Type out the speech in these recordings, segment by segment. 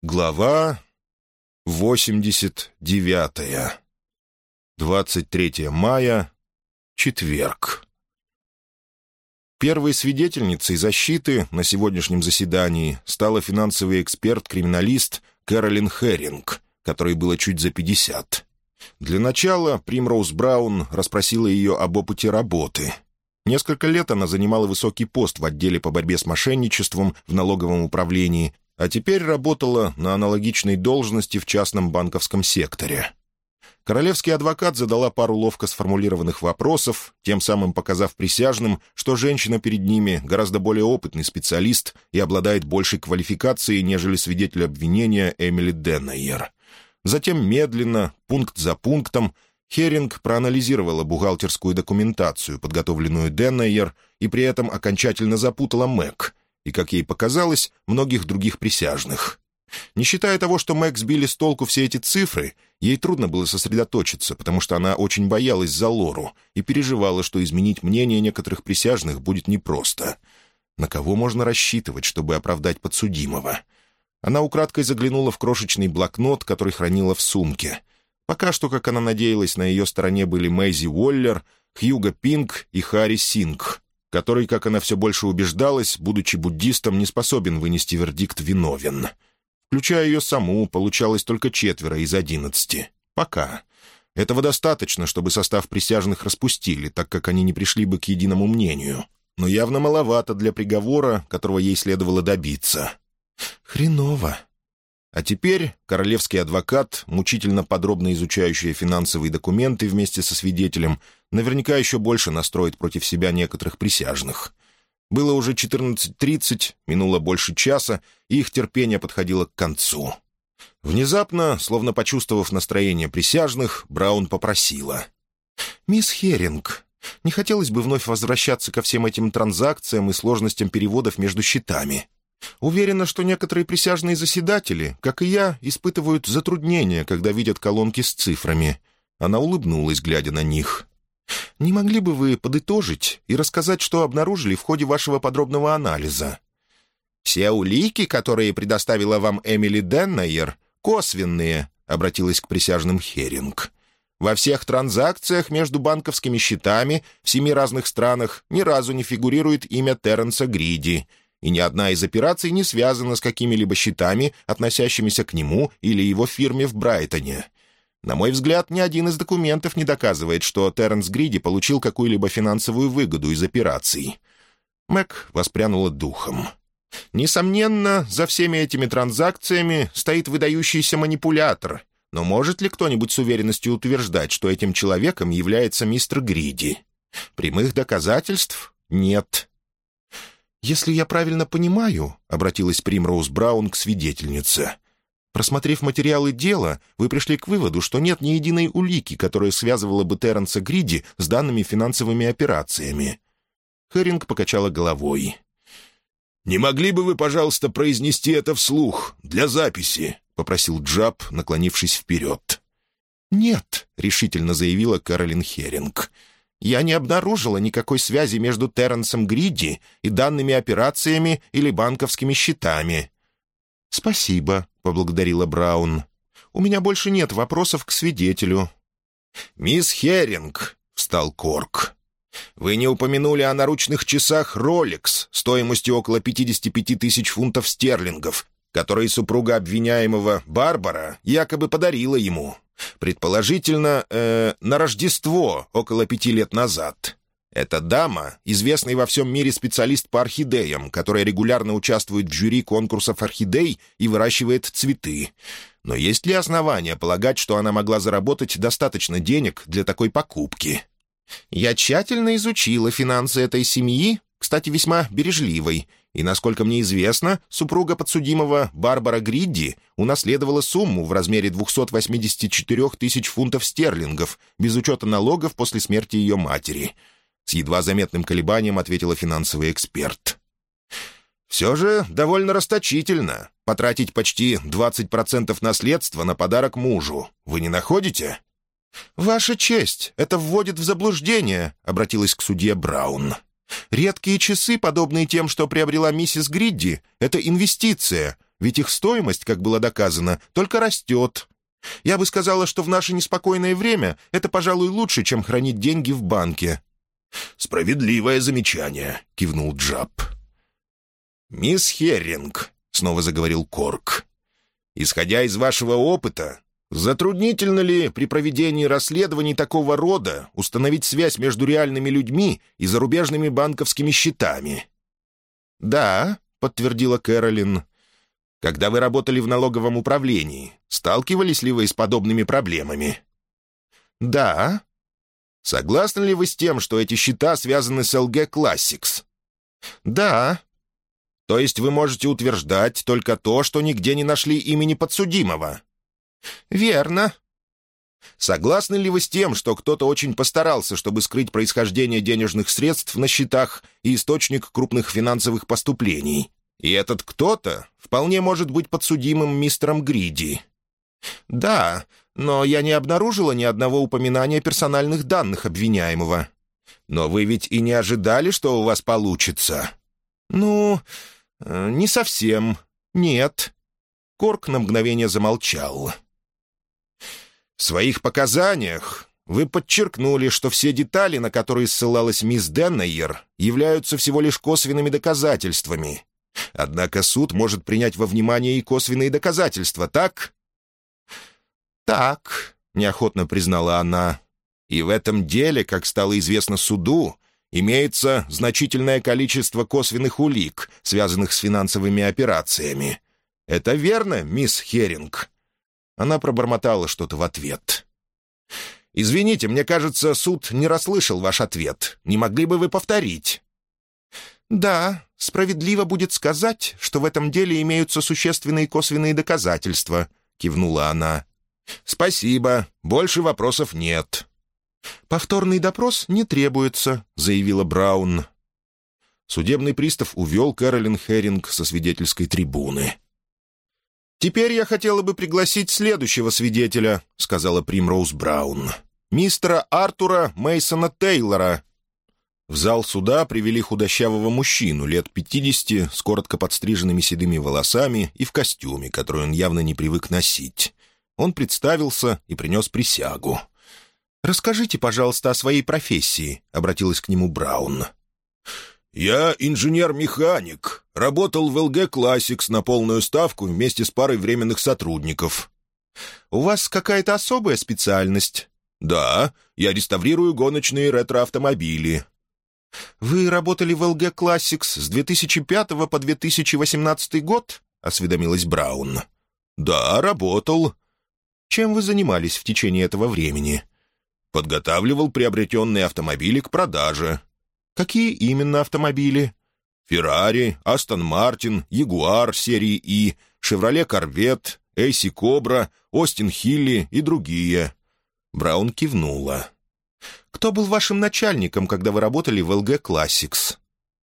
Глава 89. 23 мая. Четверг. Первой свидетельницей защиты на сегодняшнем заседании стала финансовый эксперт-криминалист Кэролин Херинг, которой было чуть за 50. Для начала Примроуз Браун расспросила ее об опыте работы. Несколько лет она занимала высокий пост в отделе по борьбе с мошенничеством в налоговом управлении а теперь работала на аналогичной должности в частном банковском секторе. Королевский адвокат задала пару ловко сформулированных вопросов, тем самым показав присяжным, что женщина перед ними гораздо более опытный специалист и обладает большей квалификацией, нежели свидетель обвинения Эмили Деннейер. Затем медленно, пункт за пунктом, Херинг проанализировала бухгалтерскую документацию, подготовленную Деннейер, и при этом окончательно запутала Мэг, и, как ей показалось, многих других присяжных. Не считая того, что Мэг сбили с толку все эти цифры, ей трудно было сосредоточиться, потому что она очень боялась за Лору и переживала, что изменить мнение некоторых присяжных будет непросто. На кого можно рассчитывать, чтобы оправдать подсудимого? Она украдкой заглянула в крошечный блокнот, который хранила в сумке. Пока что, как она надеялась, на ее стороне были Мэйзи Уоллер, Хьюго Пинк и Харри Синг который, как она все больше убеждалась, будучи буддистом, не способен вынести вердикт «виновен». Включая ее саму, получалось только четверо из одиннадцати. Пока. Этого достаточно, чтобы состав присяжных распустили, так как они не пришли бы к единому мнению. Но явно маловато для приговора, которого ей следовало добиться. «Хреново», а теперь королевский адвокат, мучительно подробно изучающий финансовые документы вместе со свидетелем, наверняка еще больше настроит против себя некоторых присяжных. Было уже 14.30, минуло больше часа, и их терпение подходило к концу. Внезапно, словно почувствовав настроение присяжных, Браун попросила. «Мисс Херинг, не хотелось бы вновь возвращаться ко всем этим транзакциям и сложностям переводов между счетами. Уверена, что некоторые присяжные заседатели, как и я, испытывают затруднения, когда видят колонки с цифрами. Она улыбнулась, глядя на них. «Не могли бы вы подытожить и рассказать, что обнаружили в ходе вашего подробного анализа?» «Все улики, которые предоставила вам Эмили Деннайер, косвенные», — обратилась к присяжным Херинг. «Во всех транзакциях между банковскими счетами в семи разных странах ни разу не фигурирует имя Терренса Гриди, и ни одна из операций не связана с какими-либо счетами, относящимися к нему или его фирме в Брайтоне. На мой взгляд, ни один из документов не доказывает, что Терренс Гриди получил какую-либо финансовую выгоду из операций. Мэг воспрянула духом. Несомненно, за всеми этими транзакциями стоит выдающийся манипулятор. Но может ли кто-нибудь с уверенностью утверждать, что этим человеком является мистер Гриди? Прямых доказательств нет. «Если я правильно понимаю», — обратилась Примроуз Браун к свидетельнице, «просмотрев материалы дела, вы пришли к выводу, что нет ни единой улики, которая связывала бы Терренса Гриди с данными финансовыми операциями». Херинг покачала головой. «Не могли бы вы, пожалуйста, произнести это вслух, для записи?» — попросил Джаб, наклонившись вперед. «Нет», — решительно заявила Каролин Херинг. Я не обнаружила никакой связи между Терренсом Гриди и данными операциями или банковскими счетами». «Спасибо», — поблагодарила Браун. «У меня больше нет вопросов к свидетелю». «Мисс Херинг», — встал Корк. «Вы не упомянули о наручных часах Rolex стоимостью около 55 тысяч фунтов стерлингов, которые супруга обвиняемого Барбара якобы подарила ему. Предположительно, э, на Рождество, около пяти лет назад. Эта дама — известный во всем мире специалист по орхидеям, которая регулярно участвует в жюри конкурсов орхидей и выращивает цветы. Но есть ли основания полагать, что она могла заработать достаточно денег для такой покупки? Я тщательно изучила финансы этой семьи, кстати, весьма бережливой, и, насколько мне известно, супруга подсудимого Барбара Гридди унаследовала сумму в размере 284 тысяч фунтов стерлингов, без учета налогов после смерти ее матери. С едва заметным колебанием ответила финансовый эксперт. «Все же довольно расточительно потратить почти 20% наследства на подарок мужу. Вы не находите?» «Ваша честь, это вводит в заблуждение», — обратилась к судье Браун. Редкие часы, подобные тем, что приобрела миссис Гридди, — это инвестиция, ведь их стоимость, как было доказано, только растет. Я бы сказала, что в наше неспокойное время это, пожалуй, лучше, чем хранить деньги в банке». «Справедливое замечание», — кивнул Джаб. «Мисс Херринг», — снова заговорил Корк, — «исходя из вашего опыта, затруднительно ли при проведении расследований такого рода установить связь между реальными людьми и зарубежными банковскими счетами?» «Да», — подтвердила Кэролин, — «когда вы работали в налоговом управлении, сталкивались ли вы с подобными проблемами?» «Да», Согласны ли вы с тем, что эти счета связаны с LG Classics? Да. То есть вы можете утверждать только то, что нигде не нашли имени подсудимого? Верно. Согласны ли вы с тем, что кто-то очень постарался, чтобы скрыть происхождение денежных средств на счетах и источник крупных финансовых поступлений? И этот кто-то вполне может быть подсудимым мистером Гриди. Да, но я не обнаружила ни одного упоминания персональных данных обвиняемого. Но вы ведь и не ожидали, что у вас получится?» «Ну, э, не совсем. Нет». Корк на мгновение замолчал. «В своих показаниях вы подчеркнули, что все детали, на которые ссылалась мисс Деннейер, являются всего лишь косвенными доказательствами. Однако суд может принять во внимание и косвенные доказательства, так?» «Так», — неохотно признала она, — «и в этом деле, как стало известно суду, имеется значительное количество косвенных улик, связанных с финансовыми операциями. Это верно, мисс Херинг?» Она пробормотала что-то в ответ. «Извините, мне кажется, суд не расслышал ваш ответ. Не могли бы вы повторить?» «Да, справедливо будет сказать, что в этом деле имеются существенные косвенные доказательства», — кивнула она. «Спасибо. Больше вопросов нет». «Повторный допрос не требуется», — заявила Браун. Судебный пристав увел Кэролин Херинг со свидетельской трибуны. «Теперь я хотела бы пригласить следующего свидетеля», — сказала Примроуз Браун. «Мистера Артура Мейсона Тейлора». В зал суда привели худощавого мужчину лет пятидесяти с коротко подстриженными седыми волосами и в костюме, который он явно не привык носить. Он представился и принес присягу. «Расскажите, пожалуйста, о своей профессии», — обратилась к нему Браун. «Я инженер-механик. Работал в ЛГ Classics на полную ставку вместе с парой временных сотрудников». «У вас какая-то особая специальность?» «Да, я реставрирую гоночные ретроавтомобили». «Вы работали в ЛГ Classics с 2005 по 2018 год?» — осведомилась Браун. «Да, работал. Чем вы занимались в течение этого времени?» «Подготавливал приобретенные автомобили к продаже». «Какие именно автомобили?» «Феррари», «Астон Мартин», «Ягуар» серии «И», «Шевроле Корвет», «Эйси Кобра», «Остин Хилли» и другие. Браун кивнула. «Кто был вашим начальником, когда вы работали в ЛГ Классикс?»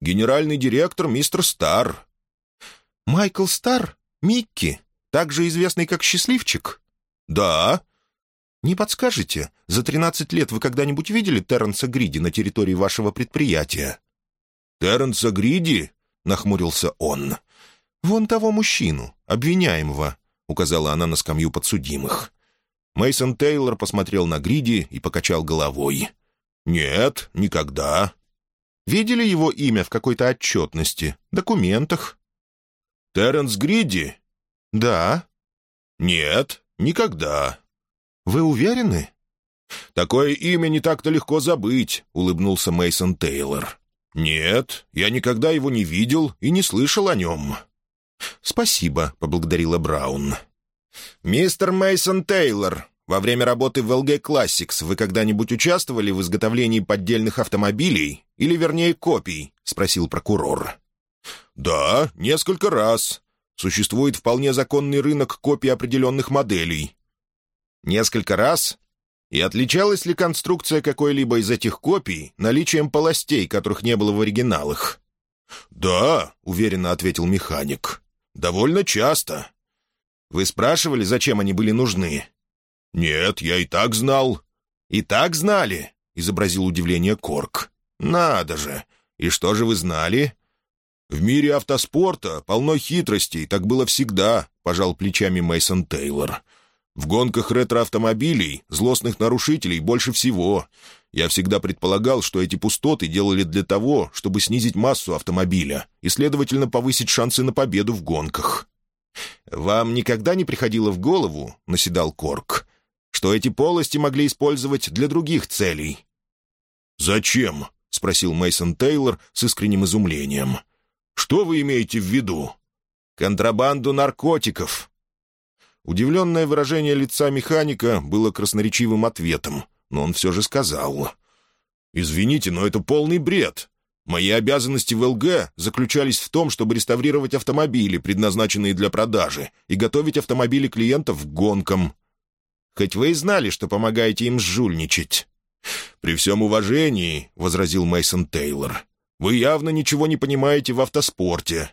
«Генеральный директор мистер Стар». «Майкл Стар? Микки? Также известный как Счастливчик?» «Да». «Не подскажете, за тринадцать лет вы когда-нибудь видели Терренса Гриди на территории вашего предприятия?» «Терренса Гриди?» — нахмурился он. «Вон того мужчину, обвиняемого», — указала она на скамью подсудимых. Мейсон Тейлор посмотрел на Гриди и покачал головой. «Нет, никогда». «Видели его имя в какой-то отчетности, документах?» «Терренс Гриди?» «Да». «Нет, «Никогда». «Вы уверены?» «Такое имя не так-то легко забыть», — улыбнулся Мейсон Тейлор. «Нет, я никогда его не видел и не слышал о нем». «Спасибо», — поблагодарила Браун. «Мистер Мейсон Тейлор, во время работы в LG Classics вы когда-нибудь участвовали в изготовлении поддельных автомобилей, или, вернее, копий?» — спросил прокурор. «Да, несколько раз. Существует вполне законный рынок копий определенных моделей. Несколько раз? И отличалась ли конструкция какой-либо из этих копий наличием полостей, которых не было в оригиналах? «Да», — уверенно ответил механик. «Довольно часто». «Вы спрашивали, зачем они были нужны?» «Нет, я и так знал». «И так знали?» — изобразил удивление Корк. «Надо же! И что же вы знали?» «В мире автоспорта полно хитростей, так было всегда», — пожал плечами Мейсон Тейлор. «В гонках ретро-автомобилей злостных нарушителей больше всего. Я всегда предполагал, что эти пустоты делали для того, чтобы снизить массу автомобиля и, следовательно, повысить шансы на победу в гонках». «Вам никогда не приходило в голову, — наседал Корк, — что эти полости могли использовать для других целей?» «Зачем?» — спросил Мейсон Тейлор с искренним изумлением. «Что вы имеете в виду?» «Контрабанду наркотиков». Удивленное выражение лица механика было красноречивым ответом, но он все же сказал. «Извините, но это полный бред. Мои обязанности в ЛГ заключались в том, чтобы реставрировать автомобили, предназначенные для продажи, и готовить автомобили клиентов к гонкам. Хоть вы и знали, что помогаете им жульничать». «При всем уважении», — возразил Мейсон Тейлор, — «вы явно ничего не понимаете в автоспорте.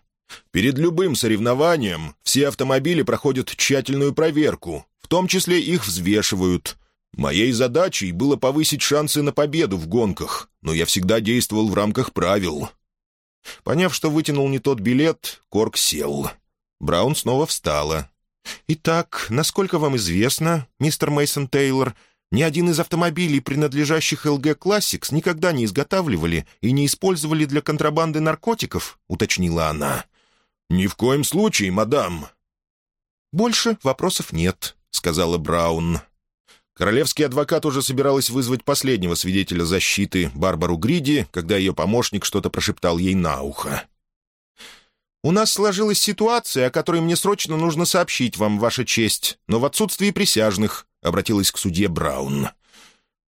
Перед любым соревнованием все автомобили проходят тщательную проверку, в том числе их взвешивают. Моей задачей было повысить шансы на победу в гонках, но я всегда действовал в рамках правил». Поняв, что вытянул не тот билет, Корк сел. Браун снова встала. «Итак, насколько вам известно, мистер Мейсон Тейлор, ни один из автомобилей, принадлежащих ЛГ Classics, никогда не изготавливали и не использовали для контрабанды наркотиков», — уточнила она. «Ни в коем случае, мадам». «Больше вопросов нет», — сказала Браун. Королевский адвокат уже собиралась вызвать последнего свидетеля защиты, Барбару Гриди, когда ее помощник что-то прошептал ей на ухо. «У нас сложилась ситуация, о которой мне срочно нужно сообщить вам, Ваша честь, но в отсутствии присяжных», — обратилась к судье Браун.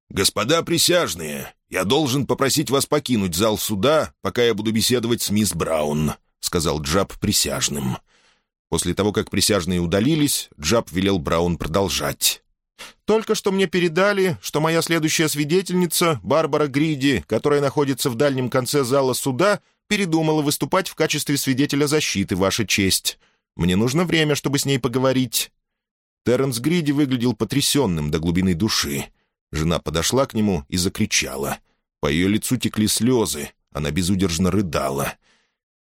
«Господа присяжные, я должен попросить вас покинуть зал суда, пока я буду беседовать с мисс Браун», — сказал Джаб присяжным. После того, как присяжные удалились, Джаб велел Браун продолжать. Только что мне передали, что моя следующая свидетельница, Барбара Гриди, которая находится в дальнем конце зала суда, передумала выступать в качестве свидетеля защиты, Ваша честь. Мне нужно время, чтобы с ней поговорить». Терренс Гриди выглядел потрясенным до глубины души. Жена подошла к нему и закричала. По ее лицу текли слезы, она безудержно рыдала.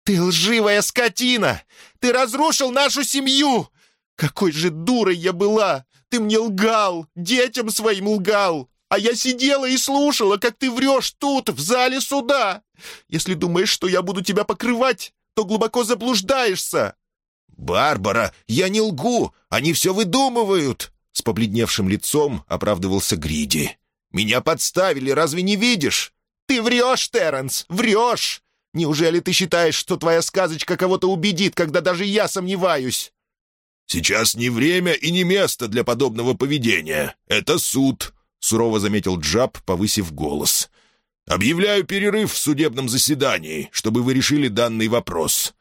«Ты лживая скотина! Ты разрушил нашу семью! Какой же дурой я была! Ты мне лгал, детям своим лгал, а я сидела и слушала, как ты врешь тут, в зале суда. Если думаешь, что я буду тебя покрывать, то глубоко заблуждаешься». «Барбара, я не лгу, они все выдумывают!» С побледневшим лицом оправдывался Гриди. «Меня подставили, разве не видишь? Ты врешь, Терренс, врешь! Неужели ты считаешь, что твоя сказочка кого-то убедит, когда даже я сомневаюсь?» «Сейчас не время и не место для подобного поведения. Это суд», — сурово заметил Джаб, повысив голос. «Объявляю перерыв в судебном заседании, чтобы вы решили данный вопрос».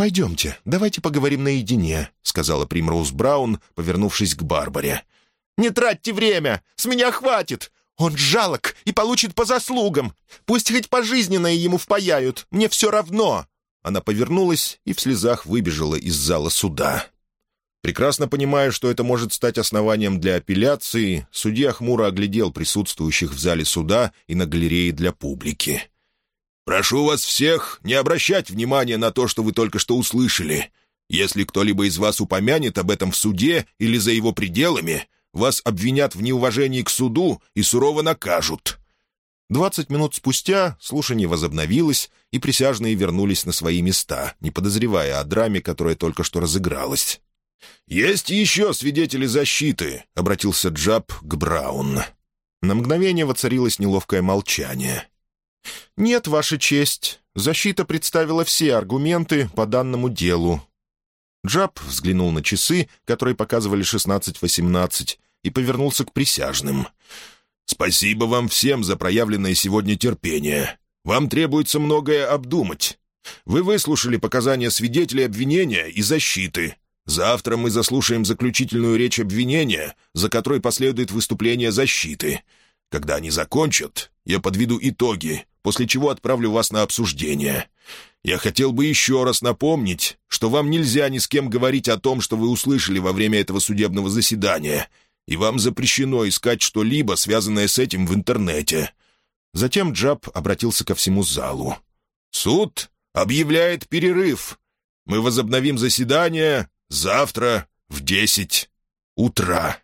«Пойдемте, давайте поговорим наедине», — сказала Примроуз Браун, повернувшись к Барбаре. «Не тратьте время! С меня хватит! Он жалок и получит по заслугам! Пусть хоть пожизненное ему впаяют, мне все равно!» Она повернулась и в слезах выбежала из зала суда. Прекрасно понимая, что это может стать основанием для апелляции, судья хмуро оглядел присутствующих в зале суда и на галерее для публики. «Прошу вас всех не обращать внимания на то, что вы только что услышали. Если кто-либо из вас упомянет об этом в суде или за его пределами, вас обвинят в неуважении к суду и сурово накажут. Двадцать минут спустя слушание возобновилось, и присяжные вернулись на свои места, не подозревая о драме, которая только что разыгралась. «Есть еще свидетели защиты», — обратился Джаб к Браун. На мгновение воцарилось неловкое молчание. «Нет, Ваша честь. Защита представила все аргументы по данному делу». Джаб взглянул на часы, которые показывали 16.18, и повернулся к присяжным — «Спасибо вам всем за проявленное сегодня терпение. Вам требуется многое обдумать. Вы выслушали показания свидетелей обвинения и защиты. Завтра мы заслушаем заключительную речь обвинения, за которой последует выступление защиты. Когда они закончат, я подведу итоги, после чего отправлю вас на обсуждение. Я хотел бы еще раз напомнить, что вам нельзя ни с кем говорить о том, что вы услышали во время этого судебного заседания, и вам запрещено искать что-либо, связанное с этим в интернете». Затем Джаб обратился ко всему залу. «Суд объявляет перерыв. Мы возобновим заседание завтра в десять утра».